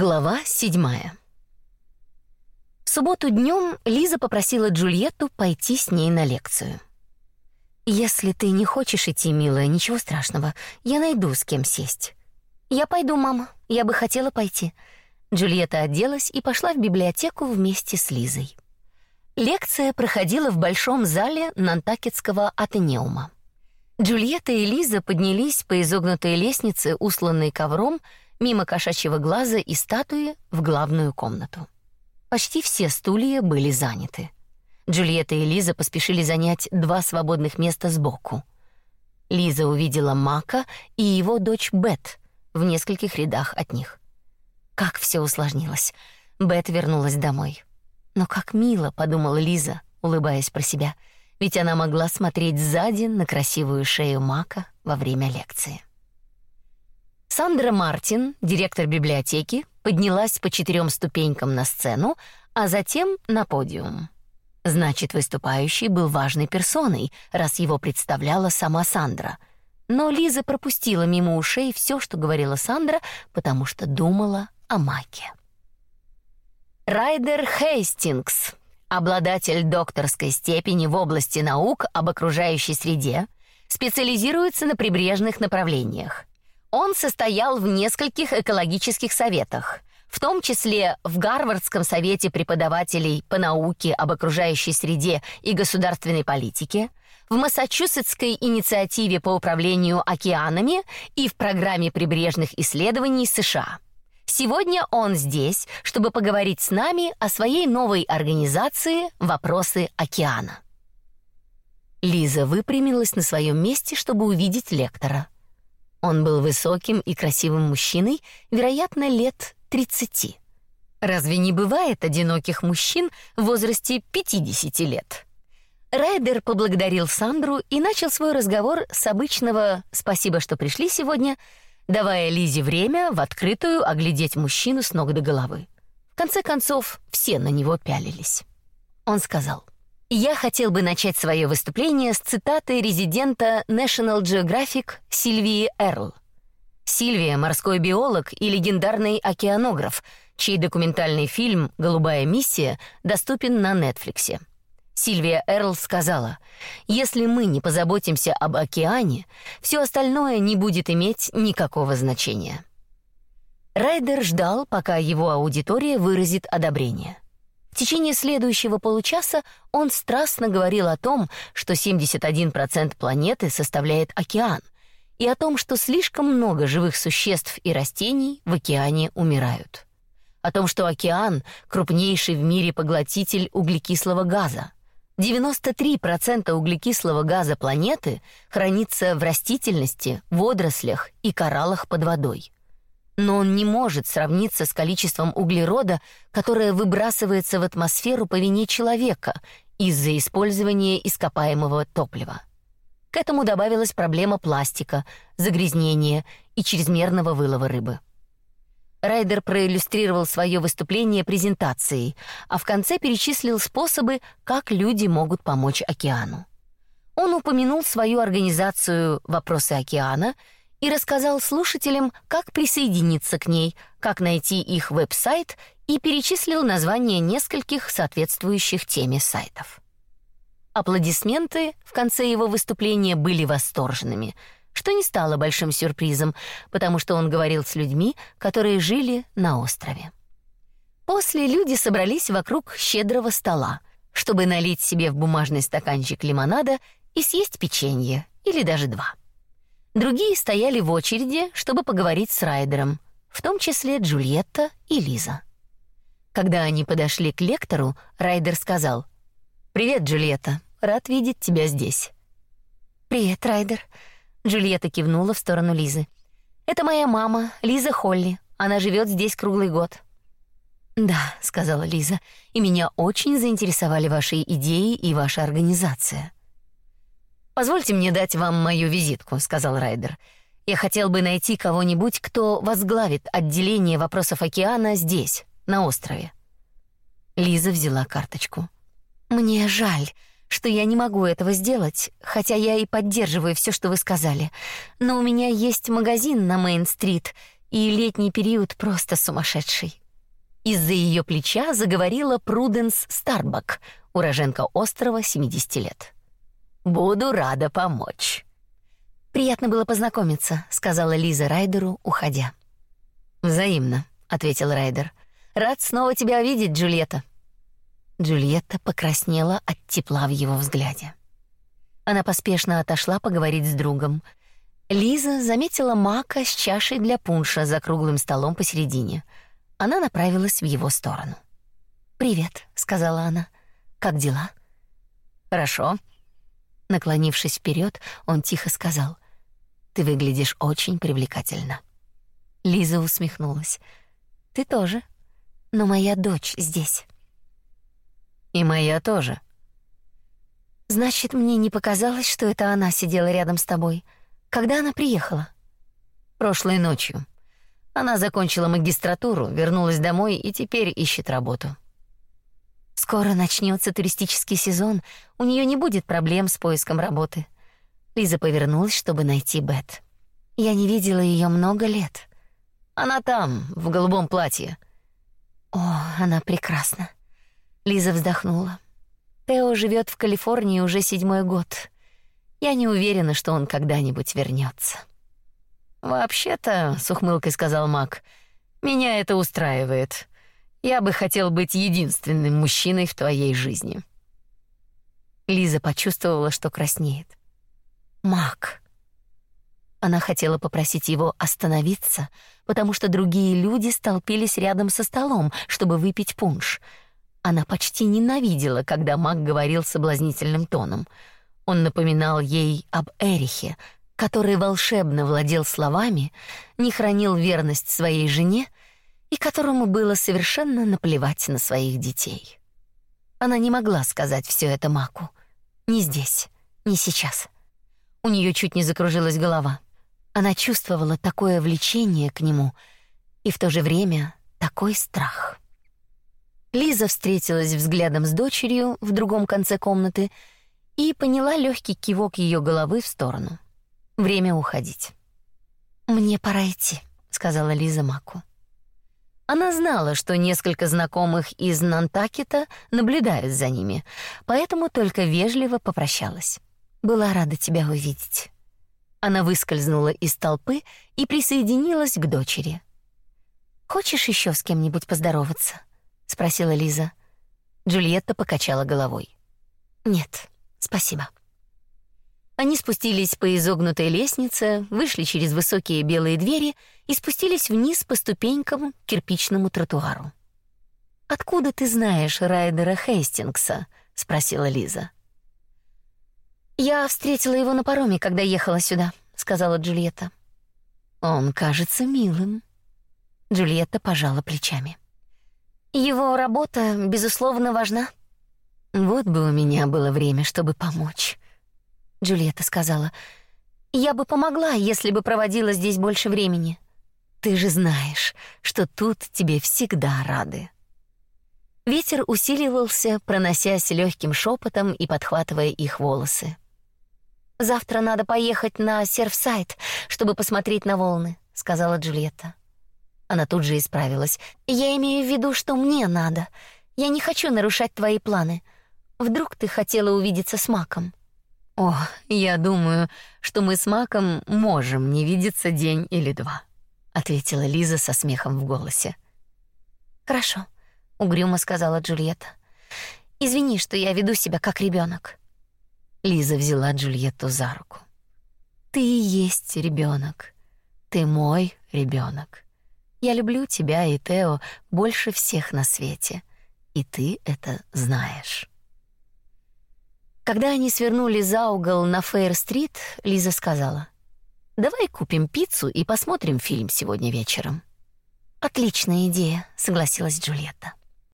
Глава седьмая. В субботу днем Лиза попросила Джульетту пойти с ней на лекцию. Если ты не хочешь идти, милая, ничего страшного. Я найду с кем сесть. Я пойду, мама. Я бы хотела пойти. Джульетта оделась и пошла в библиотеку вместе с Лизой. Лекция проходила в большом зале Нантакетского атенеума. Джульетта и Лиза поднялись по изогнутой лестнице, усланной ковром, мимо кошачьего глаза и статуи в главную комнату. Почти все стулья были заняты. Джульетта и Лиза поспешили занять два свободных места сбоку. Лиза увидела Мака и его дочь Бет в нескольких рядах от них. Как все усложнилось. Бет вернулась домой. Но как мило, подумала Лиза, улыбаясь про себя, ведь она могла смотреть сзади на красивую шею Мака во время лекции. Сандра Мартин, директор библиотеки, поднялась по четырем ступенькам на сцену, а затем на подиум. Значит, выступающий был важной персоной, раз его представляла сама Сандра. Но Лиза пропустила мимо ушей все, что говорила Сандра, потому что думала о Маке. Райдер Хейстингс, обладатель докторской степени в области наук об окружающей среде, специализируется на прибрежных направлениях. Он состоял в нескольких экологических советах, в том числе в Гарвардском совете преподавателей по науке об окружающей среде и государственной политике, в Массачусетской инициативе по управлению океанами и в программе прибрежных исследований США. Сегодня он здесь, чтобы поговорить с нами о своей новой организации Вопросы океана. Лиза выпрямилась на своем месте, чтобы увидеть лектора. Он был высоким и красивым мужчиной, вероятно, лет 30. Разве не бывает одиноких мужчин в возрасте 50 лет? Райдер поблагодарил Сандру и начал свой разговор с обычного «спасибо, что пришли сегодня», давая Лизе время в открытую оглядеть мужчину с ног до головы. В конце концов, все на него пялились. Он сказал: я хотел бы начать свое выступление с цитаты резидента National Geographic Сильвии Эрл. Сильвия — морской биолог и легендарный океанограф, чей документальный фильм «Голубая миссия» доступен на Нетфликсе. Сильвия Эрл сказала, «Если мы не позаботимся об океане, все остальное не будет иметь никакого значения». Райдер ждал, пока его аудитория выразит одобрение. В течение следующего получаса он страстно говорил о том, что 71% планеты составляет океан, и о том, что слишком много живых существ и растений в океане умирают. О том, что океан крупнейший в мире поглотитель углекислого газа. 93% углекислого газа планеты хранится в растительности, водорослях и кораллах под водой но он не может сравниться с количеством углерода, которое выбрасывается в атмосферу по вине человека из-за использования ископаемого топлива. К этому добавилась проблема пластика, загрязнения и чрезмерного вылова рыбы. Райдер проиллюстрировал свое выступление презентацией, а в конце перечислил способы, как люди могут помочь океану. Он упомянул свою организацию «Вопросы океана», и рассказал слушателям, как присоединиться к ней, как найти их веб-сайт и перечислил названия нескольких соответствующих теме сайтов. Аплодисменты в конце его выступления были восторженными, что не стало большим сюрпризом, потому что он говорил с людьми, которые жили на острове. После люди собрались вокруг щедрого стола, чтобы налить себе в бумажный стаканчик лимонада и съесть печенье или даже два. Другие стояли в очереди, чтобы поговорить с Райдером, в том числе Джульетта и Лиза. Когда они подошли к лектору, Райдер сказал: "Привет, Джульетта. Рад видеть тебя здесь". "Привет, Райдер". Джульетта кивнула в сторону Лизы. "Это моя мама, Лиза Холли. Она живет здесь круглый год". "Да", сказала Лиза. "И меня очень заинтересовали ваши идеи и ваша организация". Позвольте мне дать вам мою визитку, сказал Райдер. Я хотел бы найти кого-нибудь, кто возглавит отделение вопросов океана здесь, на острове. Лиза взяла карточку. Мне жаль, что я не могу этого сделать, хотя я и поддерживаю все, что вы сказали. Но у меня есть магазин на Мейн-стрит, и летний период просто сумасшедший. Из-за ее плеча заговорила Пруденс Старбак, уроженка острова 70 лет. Буду рада помочь. Приятно было познакомиться, сказала Лиза Райдеру, уходя. Взаимно, ответил Райдер. Рад снова тебя видеть, Джульетта. Джульетта покраснела от тепла в его взгляде. Она поспешно отошла поговорить с другом. Лиза заметила Мака с чашей для пунша за круглым столом посередине. Она направилась в его сторону. "Привет", сказала она. "Как дела?" "Хорошо". Наклонившись вперед, он тихо сказал: "Ты выглядишь очень привлекательно". Лиза усмехнулась. "Ты тоже, но моя дочь здесь". И моя тоже. Значит, мне не показалось, что это она сидела рядом с тобой. Когда она приехала? Прошлой ночью. Она закончила магистратуру, вернулась домой и теперь ищет работу. Скоро начнется туристический сезон, у нее не будет проблем с поиском работы. Лиза повернулась, чтобы найти Бет. Я не видела ее много лет. Она там, в голубом платье. О, она прекрасна. Лиза вздохнула. Тео живет в Калифорнии уже седьмой год. Я не уверена, что он когда-нибудь вернется. Вообще-то, с ухмылкой сказал Мак, меня это устраивает. Я бы хотел быть единственным мужчиной в твоей жизни. Лиза почувствовала, что краснеет. Мак. Она хотела попросить его остановиться, потому что другие люди столпились рядом со столом, чтобы выпить пунш — она почти ненавидела, когда Мак говорил соблазнительным тоном. Он напоминал ей об Эрихе, который волшебно владел словами, не хранил верность своей жене и которому было совершенно наплевать на своих детей. Она не могла сказать все это Маку. Не здесь, не сейчас. У нее чуть не закружилась голова. Она чувствовала такое влечение к нему и в то же время такой страх. Лиза встретилась взглядом с дочерью в другом конце комнаты и поняла легкий кивок ее головы в сторону. Время уходить. Мне пора идти, сказала Лиза Маку. Она знала, что несколько знакомых из Нантакета наблюдают за ними, поэтому только вежливо попрощалась. Была рада тебя увидеть. Она выскользнула из толпы и присоединилась к дочери. Хочешь еще с кем-нибудь поздороваться? спросила Лиза. Джульетта покачала головой. Нет, спасибо. Они спустились по изогнутой лестнице, вышли через высокие белые двери и спустились вниз по ступенькам к кирпичному тротуару. Откуда ты знаешь Райдера Хейстингса? спросила Лиза. Я встретила его на пароме, когда ехала сюда, сказала Джульетта. Он кажется милым. Джульетта пожала плечами. Его работа, безусловно, важна. Вот бы у меня было время, чтобы помочь. Джульетта сказала: "Я бы помогла, если бы проводила здесь больше времени. Ты же знаешь, что тут тебе всегда рады". Ветер усиливался, проносясь легким шепотом и подхватывая их волосы. Завтра надо поехать на серфсайд, чтобы посмотреть на волны, сказала Джульетта. Она тут же исправилась. Я имею в виду, что мне надо. Я не хочу нарушать твои планы. Вдруг ты хотела увидеться с Маком? О, я думаю, что мы с Маком можем не видеться день или два, ответила Лиза со смехом в голосе. Хорошо, угрюмо сказала Джульетта. Извини, что я веду себя как ребенок. Лиза взяла Джульетту за руку. Ты и есть ребенок. Ты мой ребенок. Я люблю тебя и Тео больше всех на свете, и ты это знаешь. Когда они свернули за угол на Фейр-стрит, Лиза сказала: "Давай купим пиццу и посмотрим фильм сегодня вечером". Отличная идея, согласилась Джульетта.